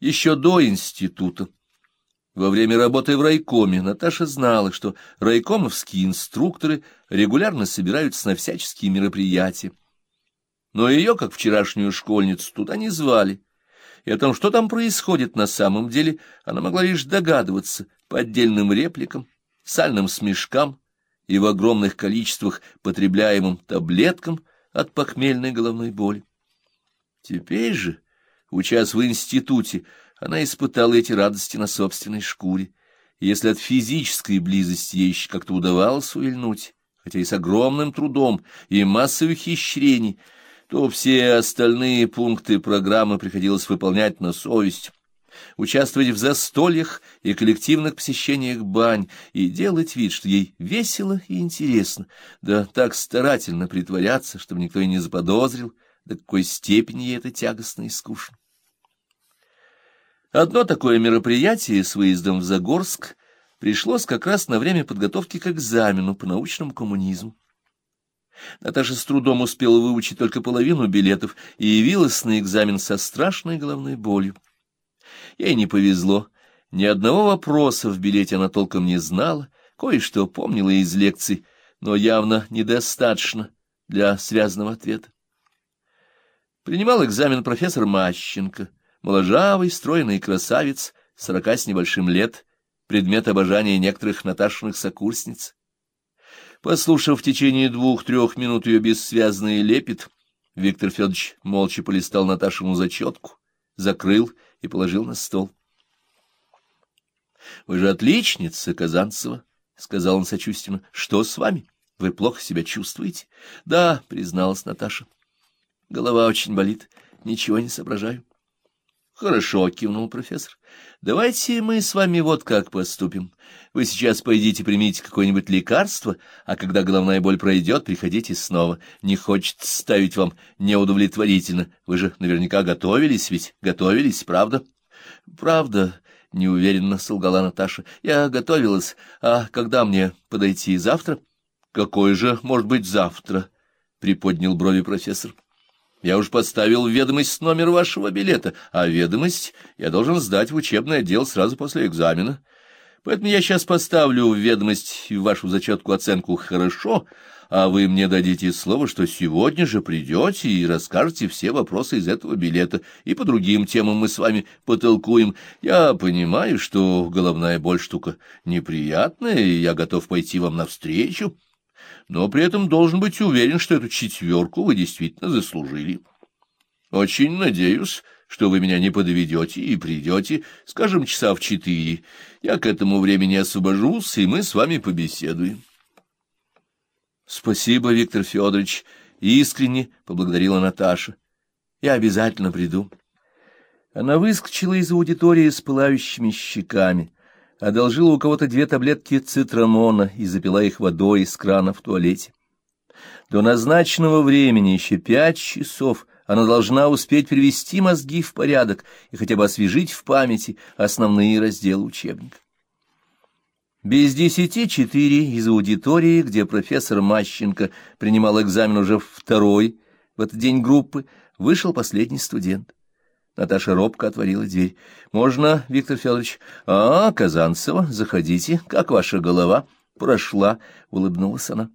Еще до института. Во время работы в райкоме Наташа знала, что райкомовские инструкторы регулярно собираются на всяческие мероприятия. Но ее, как вчерашнюю школьницу, туда не звали. И о том, что там происходит на самом деле, она могла лишь догадываться по отдельным репликам, сальным смешкам и в огромных количествах потребляемым таблеткам от похмельной головной боли. Теперь же, учась в институте, она испытала эти радости на собственной шкуре. И если от физической близости ей еще как-то удавалось увильнуть, хотя и с огромным трудом и массой ухищрений, то все остальные пункты программы приходилось выполнять на совесть, участвовать в застольях и коллективных посещениях бань и делать вид, что ей весело и интересно, да так старательно притворяться, чтобы никто и не заподозрил, до какой степени ей это тягостно и скучно. Одно такое мероприятие с выездом в Загорск пришлось как раз на время подготовки к экзамену по научному коммунизму. Наташа с трудом успела выучить только половину билетов и явилась на экзамен со страшной головной болью. Ей не повезло. Ни одного вопроса в билете она толком не знала, кое-что помнила из лекций, но явно недостаточно для связанного ответа. Принимал экзамен профессор Мащенко — Моложавый, стройный красавец, сорока с небольшим лет, предмет обожания некоторых Наташиных сокурсниц. Послушав в течение двух-трех минут ее бессвязный лепет, Виктор Федорович молча полистал Наташину зачетку, закрыл и положил на стол. — Вы же отличница, Казанцева, — сказал он сочувственно. — Что с вами? Вы плохо себя чувствуете? — Да, — призналась Наташа. — Голова очень болит, ничего не соображаю. Хорошо, кивнул профессор. Давайте мы с вами вот как поступим. Вы сейчас пойдите примите какое-нибудь лекарство, а когда головная боль пройдет, приходите снова. Не хочет ставить вам неудовлетворительно. Вы же наверняка готовились ведь, готовились, правда? Правда, неуверенно солгала Наташа. Я готовилась. А когда мне подойти завтра? Какое же, может быть, завтра? Приподнял брови профессор. Я уж подставил ведомость номер вашего билета, а ведомость я должен сдать в учебный отдел сразу после экзамена. Поэтому я сейчас поставлю в ведомость вашу зачетку оценку «хорошо», а вы мне дадите слово, что сегодня же придете и расскажете все вопросы из этого билета, и по другим темам мы с вами потолкуем. Я понимаю, что головная боль штука неприятная, и я готов пойти вам навстречу но при этом должен быть уверен, что эту четверку вы действительно заслужили. Очень надеюсь, что вы меня не подведете и придете, скажем, часа в четыре. Я к этому времени освобожусь, и мы с вами побеседуем. — Спасибо, Виктор Федорович, — искренне поблагодарила Наташа. — Я обязательно приду. Она выскочила из аудитории с пылающими щеками одолжила у кого-то две таблетки цитрамона и запила их водой из крана в туалете. До назначенного времени еще пять часов она должна успеть привести мозги в порядок и хотя бы освежить в памяти основные разделы учебника. Без десяти четыре из аудитории, где профессор Мащенко принимал экзамен уже второй в этот день группы, вышел последний студент. Наташа робко отворила дверь. — Можно, Виктор Федорович? — А, Казанцева, заходите. Как ваша голова? — Прошла, — улыбнулась она.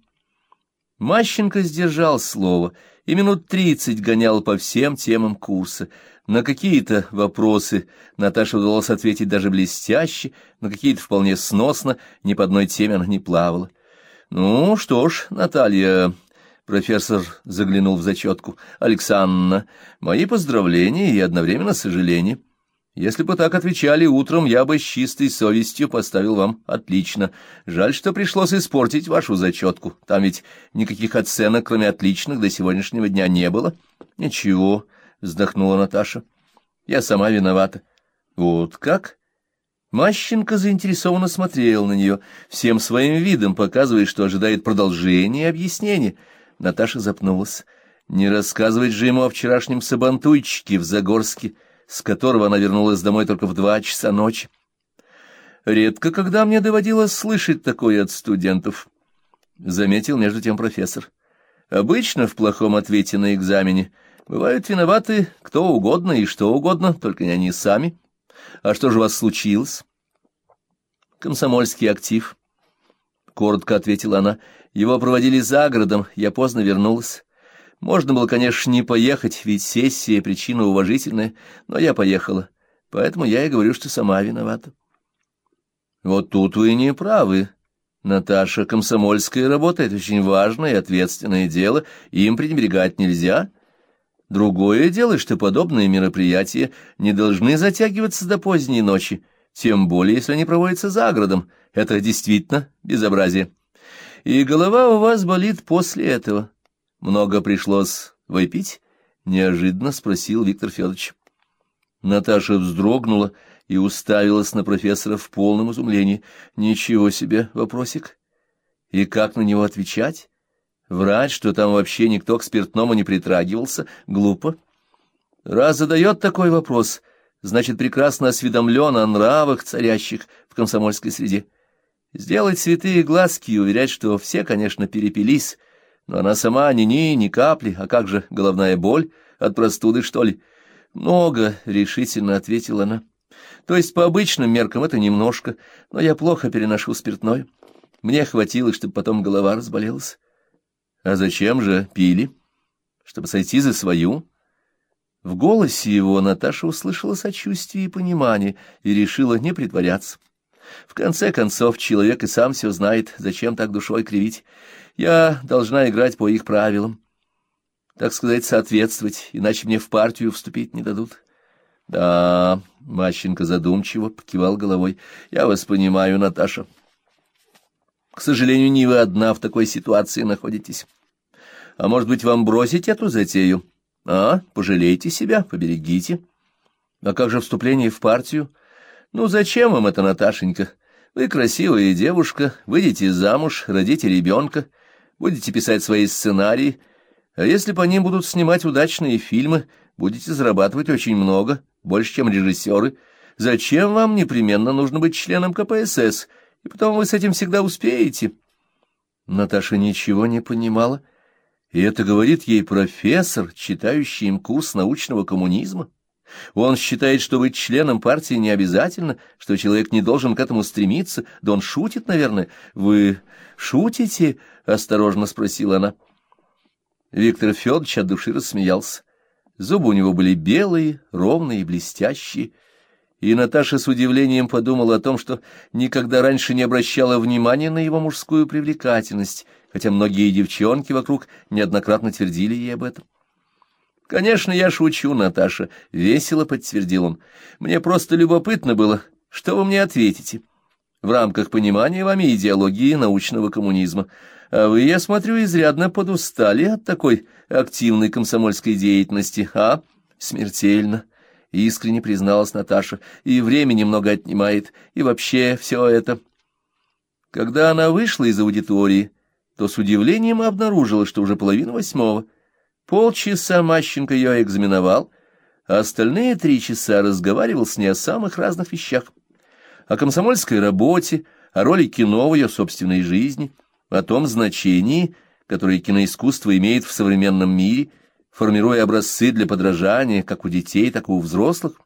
Мащенко сдержал слово и минут тридцать гонял по всем темам курса. На какие-то вопросы Наташе удалось ответить даже блестяще, на какие-то вполне сносно, ни по одной теме она не плавала. — Ну что ж, Наталья, Профессор заглянул в зачетку. «Александра, мои поздравления и одновременно сожаления. Если бы так отвечали утром, я бы с чистой совестью поставил вам отлично. Жаль, что пришлось испортить вашу зачетку. Там ведь никаких оценок, кроме отличных, до сегодняшнего дня не было». «Ничего», — вздохнула Наташа. «Я сама виновата». «Вот как?» Мащенко заинтересованно смотрел на нее, всем своим видом показывая, что ожидает продолжения объяснения. Наташа запнулась. Не рассказывать же ему о вчерашнем сабантуйчике в Загорске, с которого она вернулась домой только в два часа ночи. Редко, когда мне доводилось слышать такое от студентов, — заметил между тем профессор. Обычно в плохом ответе на экзамене бывают виноваты кто угодно и что угодно, только не они сами. А что же у вас случилось? Комсомольский актив. Коротко ответила она. Его проводили за городом, я поздно вернулась. Можно было, конечно, не поехать, ведь сессия — причина уважительная, но я поехала. Поэтому я и говорю, что сама виновата. Вот тут вы не правы. Наташа, комсомольская работа — это очень важное и ответственное дело, им пренебрегать нельзя. Другое дело, что подобные мероприятия не должны затягиваться до поздней ночи, тем более, если они проводятся за городом. Это действительно безобразие. И голова у вас болит после этого. Много пришлось выпить? Неожиданно спросил Виктор Федорович. Наташа вздрогнула и уставилась на профессора в полном изумлении. Ничего себе вопросик. И как на него отвечать? Врать, что там вообще никто к спиртному не притрагивался, глупо. Раз задает такой вопрос, значит, прекрасно осведомлен о нравах, царящих в комсомольской среде. Сделать святые глазки и уверять, что все, конечно, перепились, но она сама ни-ни, ни капли, а как же головная боль от простуды, что ли? Много, — решительно ответила она. То есть по обычным меркам это немножко, но я плохо переношу спиртное. Мне хватило, чтобы потом голова разболелась. А зачем же пили? Чтобы сойти за свою? В голосе его Наташа услышала сочувствие и понимание и решила не притворяться. В конце концов, человек и сам все знает, зачем так душой кривить. Я должна играть по их правилам. Так сказать, соответствовать, иначе мне в партию вступить не дадут. Да, Мащенко задумчиво покивал головой. Я вас понимаю, Наташа. К сожалению, не вы одна в такой ситуации находитесь. А может быть, вам бросить эту затею? А, пожалейте себя, поберегите. А как же вступление в партию? Ну, зачем вам это, Наташенька? Вы красивая девушка, выйдете замуж, родите ребенка, будете писать свои сценарии, а если по ним будут снимать удачные фильмы, будете зарабатывать очень много, больше, чем режиссеры. Зачем вам непременно нужно быть членом КПСС? И потом вы с этим всегда успеете. Наташа ничего не понимала, и это говорит ей профессор, читающий им курс научного коммунизма. Он считает, что быть членом партии не обязательно, что человек не должен к этому стремиться. Да он шутит, наверное. Вы шутите? — осторожно спросила она. Виктор Федорович от души рассмеялся. Зубы у него были белые, ровные и блестящие, и Наташа с удивлением подумала о том, что никогда раньше не обращала внимания на его мужскую привлекательность, хотя многие девчонки вокруг неоднократно твердили ей об этом. «Конечно, я шучу, Наташа», — весело подтвердил он. «Мне просто любопытно было, что вы мне ответите в рамках понимания вами идеологии научного коммунизма. А вы, я смотрю, изрядно подустали от такой активной комсомольской деятельности, а? Смертельно, — искренне призналась Наташа, — и время немного отнимает, и вообще все это. Когда она вышла из аудитории, то с удивлением обнаружила, что уже половина восьмого. Полчаса Мащенко ее экзаменовал, а остальные три часа разговаривал с ней о самых разных вещах. О комсомольской работе, о роли кино в ее собственной жизни — о том значении, которое киноискусство имеет в современном мире, формируя образцы для подражания как у детей, так и у взрослых,